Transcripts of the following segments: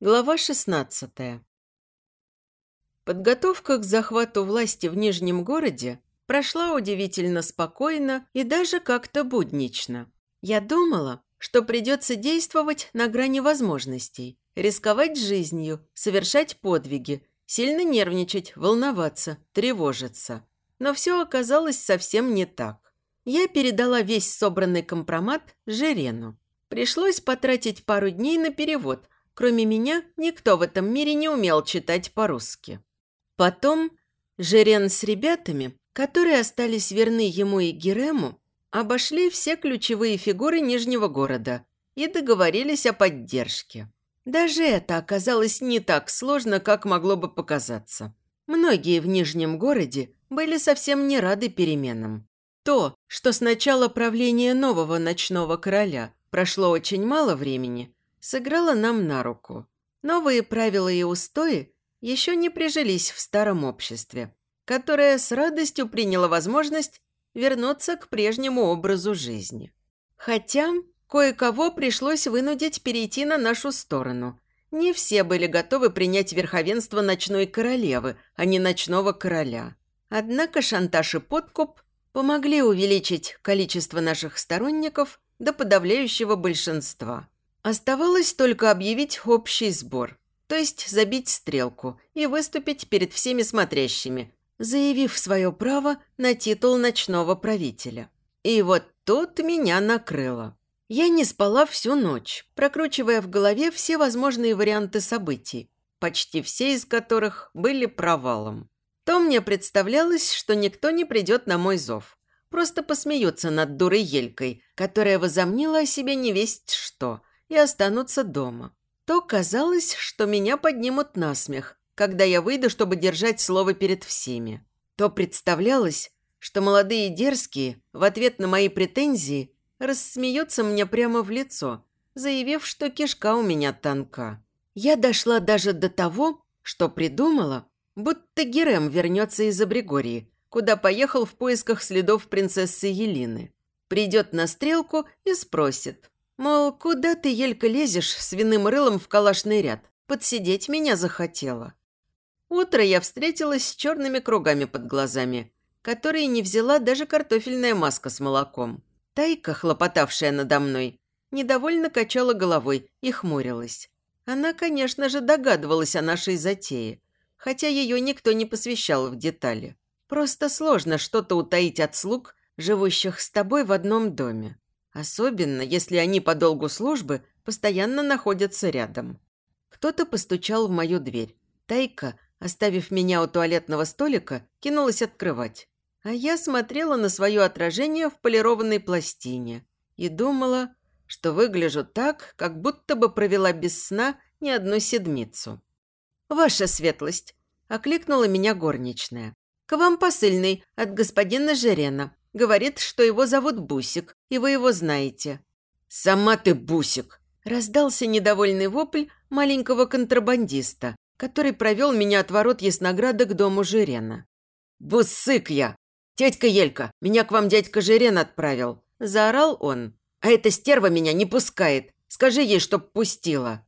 Глава 16 Подготовка к захвату власти в Нижнем городе прошла удивительно спокойно и даже как-то буднично. Я думала, что придется действовать на грани возможностей, рисковать жизнью, совершать подвиги, сильно нервничать, волноваться, тревожиться. Но все оказалось совсем не так. Я передала весь собранный компромат Жерену. Пришлось потратить пару дней на перевод. Кроме меня, никто в этом мире не умел читать по-русски. Потом Жерен с ребятами, которые остались верны ему и Герему, обошли все ключевые фигуры Нижнего города и договорились о поддержке. Даже это оказалось не так сложно, как могло бы показаться. Многие в Нижнем городе были совсем не рады переменам. То, что с начала правления нового ночного короля прошло очень мало времени, сыграло нам на руку. Новые правила и устои еще не прижились в старом обществе, которое с радостью приняло возможность вернуться к прежнему образу жизни. Хотя кое-кого пришлось вынудить перейти на нашу сторону. Не все были готовы принять верховенство ночной королевы, а не ночного короля. Однако шантаж и подкуп помогли увеличить количество наших сторонников до подавляющего большинства. Оставалось только объявить общий сбор, то есть забить стрелку и выступить перед всеми смотрящими, заявив свое право на титул ночного правителя. И вот тут меня накрыло. Я не спала всю ночь, прокручивая в голове все возможные варианты событий, почти все из которых были провалом. То мне представлялось, что никто не придет на мой зов. Просто посмеются над дурой Елькой, которая возомнила о себе невесть что, и останутся дома. То казалось, что меня поднимут на смех, когда я выйду, чтобы держать слово перед всеми. То представлялось, что молодые дерзкие в ответ на мои претензии рассмеются мне прямо в лицо, заявив, что кишка у меня тонка. Я дошла даже до того, что придумала, будто Герем вернется из Абригории, куда поехал в поисках следов принцессы Елины. Придет на стрелку и спросит, мол, куда ты, Елька, лезешь свиным рылом в калашный ряд? Подсидеть меня захотела. Утро я встретилась с черными кругами под глазами, которые не взяла даже картофельная маска с молоком. Тайка, хлопотавшая надо мной, недовольно качала головой и хмурилась. Она, конечно же, догадывалась о нашей затее, хотя ее никто не посвящал в детали. Просто сложно что-то утаить от слуг, живущих с тобой в одном доме. Особенно, если они по долгу службы постоянно находятся рядом. Кто-то постучал в мою дверь. Тайка, оставив меня у туалетного столика, кинулась открывать. А я смотрела на свое отражение в полированной пластине и думала, что выгляжу так, как будто бы провела без сна не одну седмицу. «Ваша светлость!» – окликнула меня горничная. «К вам посыльный от господина Жерена. Говорит, что его зовут Бусик, и вы его знаете». «Сама ты Бусик!» – раздался недовольный вопль маленького контрабандиста, который провел меня от ворот Яснограда к дому Жирена. «Бусык я! «Тетька Елька, меня к вам дядька Жирен отправил», – заорал он. «А эта стерва меня не пускает. Скажи ей, чтоб пустила».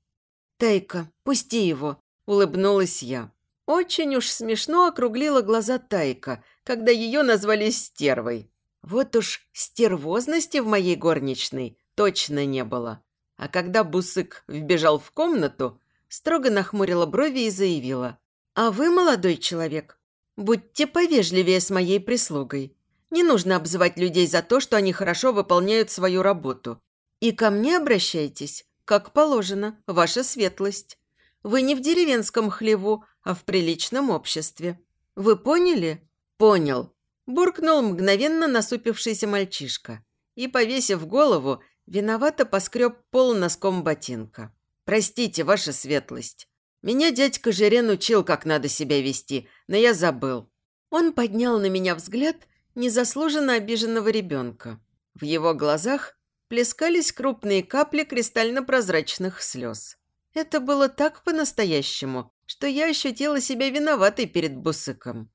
«Тайка, пусти его», – улыбнулась я. Очень уж смешно округлила глаза Тайка, когда ее назвали стервой. Вот уж стервозности в моей горничной точно не было. А когда Бусык вбежал в комнату, строго нахмурила брови и заявила. «А вы, молодой человек, Будьте повежливее с моей прислугой. Не нужно обзывать людей за то, что они хорошо выполняют свою работу. И ко мне обращайтесь, как положено, ваша светлость. Вы не в деревенском хлеву, а в приличном обществе. Вы поняли? Понял. Буркнул мгновенно насупившийся мальчишка. И, повесив голову, виновато поскреб пол носком ботинка. «Простите, ваша светлость. Меня дядька Жирен учил, как надо себя вести, но я забыл. Он поднял на меня взгляд незаслуженно обиженного ребенка. В его глазах плескались крупные капли кристально-прозрачных слез. Это было так по-настоящему, что я ощутила себя виноватой перед Бусыком.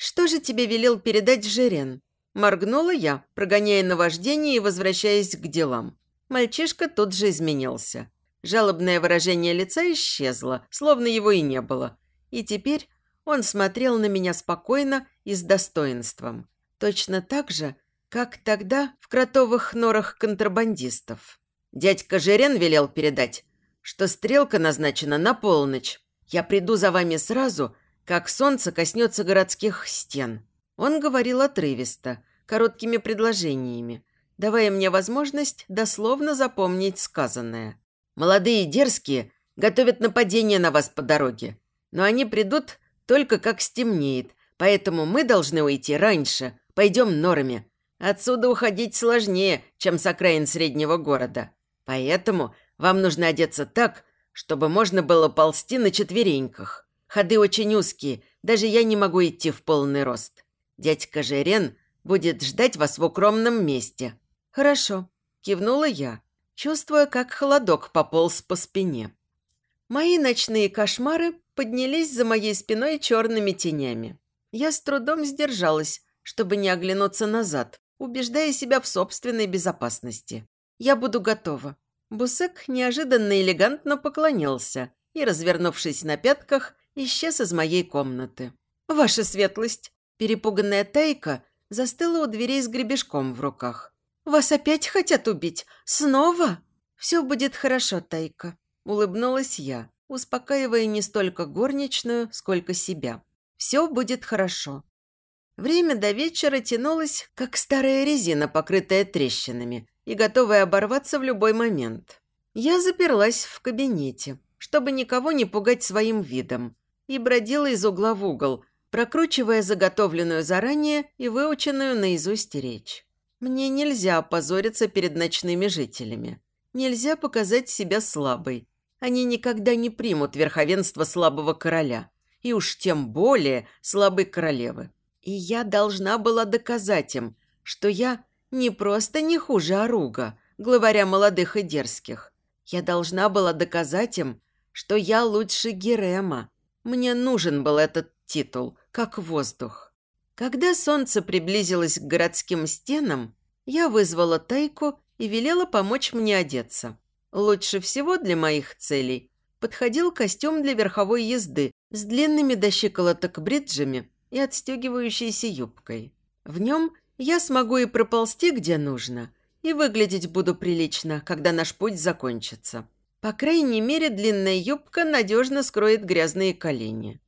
«Что же тебе велел передать Жирен?» Моргнула я, прогоняя наваждение и возвращаясь к делам. Мальчишка тут же изменился. Жалобное выражение лица исчезло, словно его и не было. И теперь он смотрел на меня спокойно и с достоинством. Точно так же, как тогда в кротовых норах контрабандистов. Дядька Жирен велел передать, что стрелка назначена на полночь. Я приду за вами сразу, как солнце коснется городских стен. Он говорил отрывисто, короткими предложениями, давая мне возможность дословно запомнить сказанное. Молодые дерзкие готовят нападение на вас по дороге, но они придут только как стемнеет, поэтому мы должны уйти раньше, пойдем норами. Отсюда уходить сложнее, чем с окраин среднего города. Поэтому вам нужно одеться так, чтобы можно было ползти на четвереньках. Ходы очень узкие, даже я не могу идти в полный рост. Дядька Жерен будет ждать вас в укромном месте». «Хорошо», – кивнула я, чувствуя, как холодок пополз по спине. Мои ночные кошмары поднялись за моей спиной черными тенями. Я с трудом сдержалась, чтобы не оглянуться назад, убеждая себя в собственной безопасности. Я буду готова. Бусек неожиданно элегантно поклонился и, развернувшись на пятках, исчез из моей комнаты. «Ваша светлость!» Перепуганная Тайка застыла у дверей с гребешком в руках. «Вас опять хотят убить? Снова?» «Все будет хорошо, Тайка», – улыбнулась я, успокаивая не столько горничную, сколько себя. «Все будет хорошо». Время до вечера тянулось, как старая резина, покрытая трещинами, и готовая оборваться в любой момент. Я заперлась в кабинете, чтобы никого не пугать своим видом, и бродила из угла в угол, прокручивая заготовленную заранее и выученную наизусть речь. Мне нельзя опозориться перед ночными жителями. Нельзя показать себя слабой. Они никогда не примут верховенство слабого короля. И уж тем более слабой королевы. И я должна была доказать им, что я не просто не хуже Оруга, главаря молодых и дерзких. Я должна была доказать им, что я лучше Герема. Мне нужен был этот титул, как воздух. Когда солнце приблизилось к городским стенам, я вызвала Тайку и велела помочь мне одеться. Лучше всего для моих целей подходил костюм для верховой езды с длинными до щиколоток бриджами и отстегивающейся юбкой. В нем я смогу и проползти, где нужно, и выглядеть буду прилично, когда наш путь закончится. По крайней мере, длинная юбка надежно скроет грязные колени.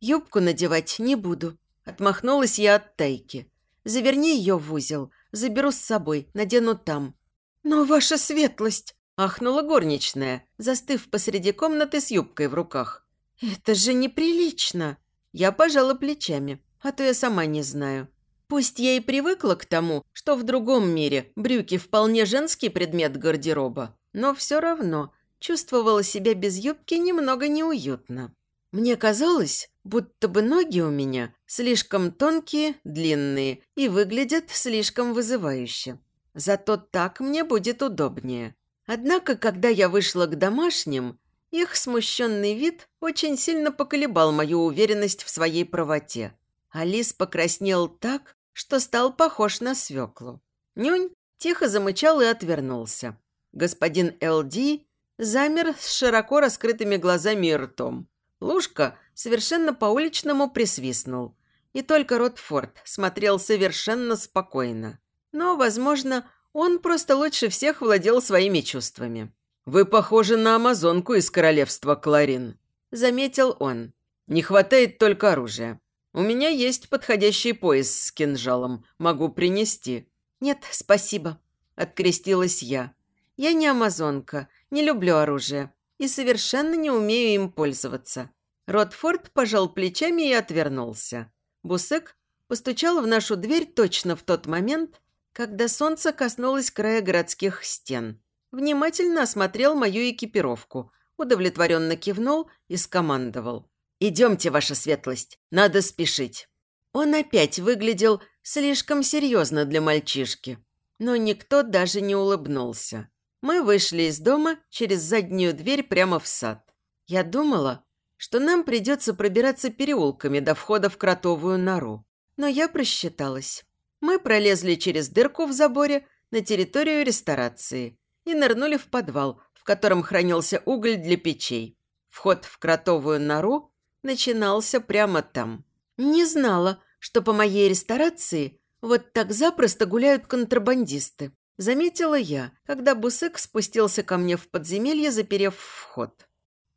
Юбку надевать не буду. Отмахнулась я от тайки. Заверни ее в узел. Заберу с собой, надену там. Но ваша светлость! Ахнула горничная, застыв посреди комнаты с юбкой в руках. «Это же неприлично!» Я пожала плечами, а то я сама не знаю. Пусть я и привыкла к тому, что в другом мире брюки вполне женский предмет гардероба, но все равно чувствовала себя без юбки немного неуютно. Мне казалось, будто бы ноги у меня слишком тонкие, длинные и выглядят слишком вызывающе. Зато так мне будет удобнее. Однако, когда я вышла к домашним, их смущенный вид очень сильно поколебал мою уверенность в своей правоте. Алис покраснел так, что стал похож на свеклу. Нюнь тихо замычал и отвернулся. Господин Л.Д. замер с широко раскрытыми глазами и ртом. Лушка совершенно по-уличному присвистнул. И только Ротфорд смотрел совершенно спокойно. Но, возможно, он просто лучше всех владел своими чувствами. «Вы похожи на амазонку из королевства Кларин», – заметил он. «Не хватает только оружия. У меня есть подходящий пояс с кинжалом. Могу принести». «Нет, спасибо», – открестилась я. «Я не амазонка, не люблю оружие и совершенно не умею им пользоваться». Ротфорд пожал плечами и отвернулся. Бусек постучал в нашу дверь точно в тот момент, когда солнце коснулось края городских стен. Внимательно осмотрел мою экипировку, удовлетворенно кивнул и скомандовал. «Идемте, ваша светлость, надо спешить». Он опять выглядел слишком серьезно для мальчишки, но никто даже не улыбнулся. Мы вышли из дома через заднюю дверь прямо в сад. Я думала, что нам придется пробираться переулками до входа в кротовую нору, но я просчиталась. Мы пролезли через дырку в заборе на территорию ресторации и нырнули в подвал, в котором хранился уголь для печей. Вход в кротовую нору начинался прямо там. Не знала, что по моей ресторации вот так запросто гуляют контрабандисты. Заметила я, когда Бусык спустился ко мне в подземелье, заперев вход.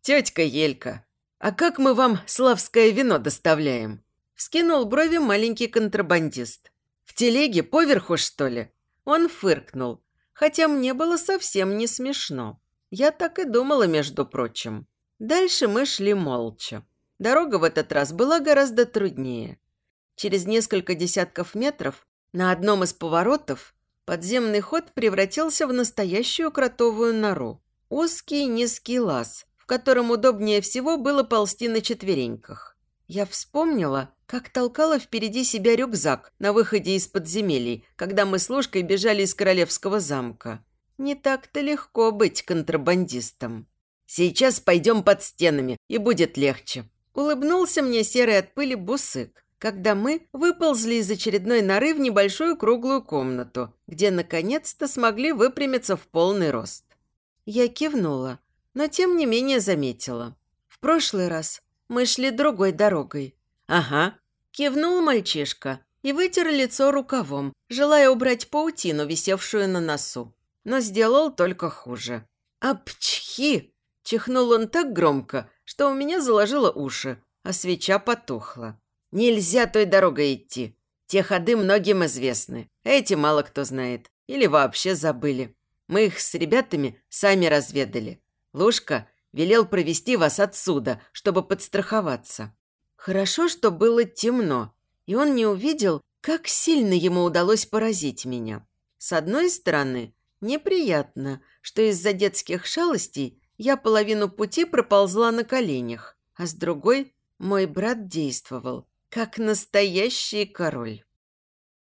«Тетька Елька, а как мы вам славское вино доставляем?» Вскинул брови маленький контрабандист. «В телеге поверху, что ли?» Он фыркнул, хотя мне было совсем не смешно. Я так и думала, между прочим. Дальше мы шли молча. Дорога в этот раз была гораздо труднее. Через несколько десятков метров на одном из поворотов подземный ход превратился в настоящую кротовую нору. Узкий низкий лаз, в котором удобнее всего было ползти на четвереньках. Я вспомнила, как толкала впереди себя рюкзак на выходе из подземелий, когда мы с Лужкой бежали из королевского замка. Не так-то легко быть контрабандистом. Сейчас пойдем под стенами, и будет легче. Улыбнулся мне серый от пыли бусык, когда мы выползли из очередной норы в небольшую круглую комнату, где наконец-то смогли выпрямиться в полный рост. Я кивнула, но тем не менее заметила. В прошлый раз мы шли другой дорогой. Ага. Кивнул мальчишка и вытер лицо рукавом, желая убрать паутину, висевшую на носу. Но сделал только хуже. «Апчхи!» – чихнул он так громко, что у меня заложило уши, а свеча потухла. «Нельзя той дорогой идти. Те ходы многим известны. Эти мало кто знает. Или вообще забыли. Мы их с ребятами сами разведали. Лушка Велел провести вас отсюда, чтобы подстраховаться. Хорошо, что было темно, и он не увидел, как сильно ему удалось поразить меня. С одной стороны, неприятно, что из-за детских шалостей я половину пути проползла на коленях, а с другой мой брат действовал, как настоящий король.